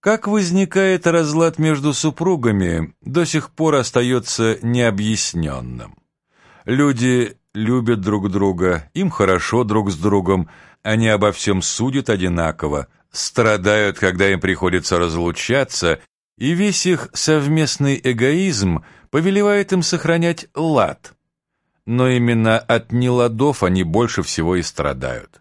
Как возникает разлад между супругами, до сих пор остается необъясненным. Люди любят друг друга, им хорошо друг с другом, они обо всем судят одинаково, страдают, когда им приходится разлучаться, и весь их совместный эгоизм повелевает им сохранять лад. Но именно от неладов они больше всего и страдают.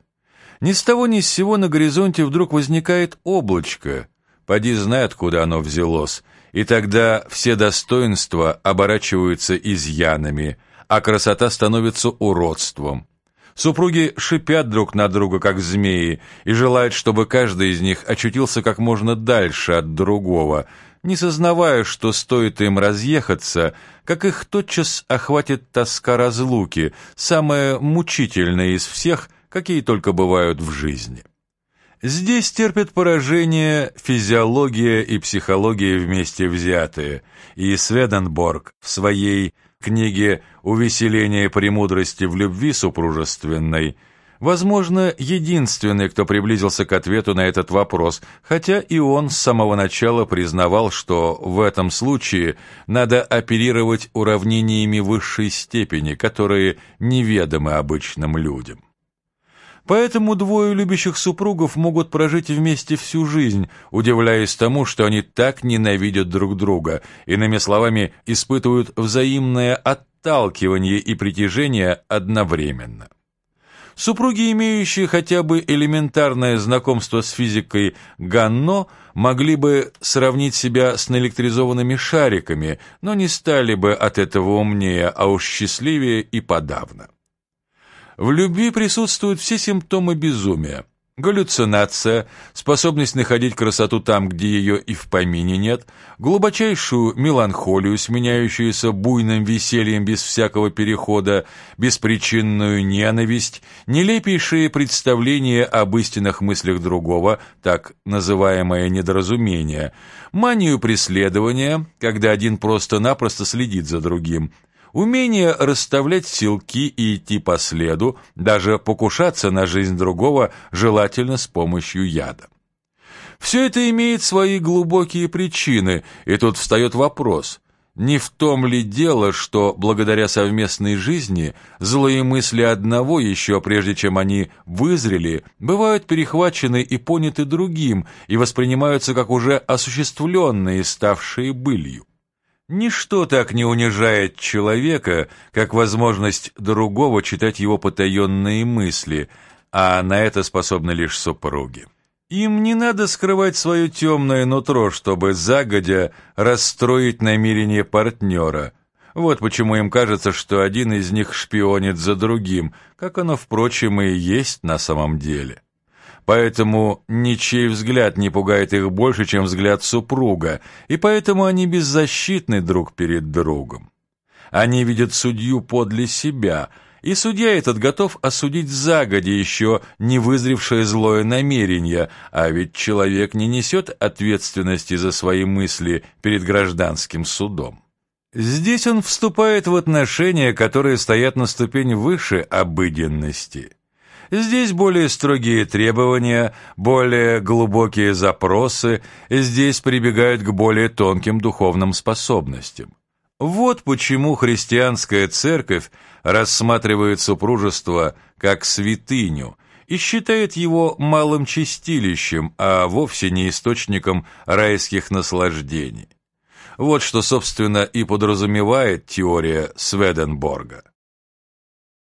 Ни с того ни с сего на горизонте вдруг возникает облачко, поди знает, откуда оно взялось, и тогда все достоинства оборачиваются изъянами, а красота становится уродством. Супруги шипят друг на друга, как змеи, и желают, чтобы каждый из них очутился как можно дальше от другого, не сознавая, что стоит им разъехаться, как их тотчас охватит тоска разлуки, самая мучительная из всех, какие только бывают в жизни. Здесь терпят поражение физиология и психология вместе взятые, и Сведенборг в своей книге «Увеселение премудрости в любви супружественной» возможно, единственный, кто приблизился к ответу на этот вопрос, хотя и он с самого начала признавал, что в этом случае надо оперировать уравнениями высшей степени, которые неведомы обычным людям. Поэтому двое любящих супругов могут прожить вместе всю жизнь, удивляясь тому, что они так ненавидят друг друга, иными словами, испытывают взаимное отталкивание и притяжение одновременно. Супруги, имеющие хотя бы элементарное знакомство с физикой Ганно, могли бы сравнить себя с наэлектризованными шариками, но не стали бы от этого умнее, а уж счастливее и подавно. В любви присутствуют все симптомы безумия. Галлюцинация, способность находить красоту там, где ее и в помине нет, глубочайшую меланхолию, сменяющуюся буйным весельем без всякого перехода, беспричинную ненависть, нелепейшие представления об истинных мыслях другого, так называемое недоразумение, манию преследования, когда один просто-напросто следит за другим, Умение расставлять силки и идти по следу, даже покушаться на жизнь другого, желательно с помощью яда. Все это имеет свои глубокие причины, и тут встает вопрос, не в том ли дело, что благодаря совместной жизни злые мысли одного, еще прежде чем они вызрели, бывают перехвачены и поняты другим и воспринимаются как уже осуществленные, ставшие былью. Ничто так не унижает человека, как возможность другого читать его потаенные мысли, а на это способны лишь супруги. Им не надо скрывать свое темное нутро, чтобы загодя расстроить намерение партнера. Вот почему им кажется, что один из них шпионит за другим, как оно, впрочем, и есть на самом деле. Поэтому ничей взгляд не пугает их больше, чем взгляд супруга, и поэтому они беззащитны друг перед другом. Они видят судью подле себя, и судья этот готов осудить загоди еще не вызревшее злое намерение, а ведь человек не несет ответственности за свои мысли перед гражданским судом. Здесь он вступает в отношения, которые стоят на ступень выше обыденности – Здесь более строгие требования, более глубокие запросы, здесь прибегают к более тонким духовным способностям. Вот почему христианская церковь рассматривает супружество как святыню и считает его малым чистилищем, а вовсе не источником райских наслаждений. Вот что, собственно, и подразумевает теория Сведенборга.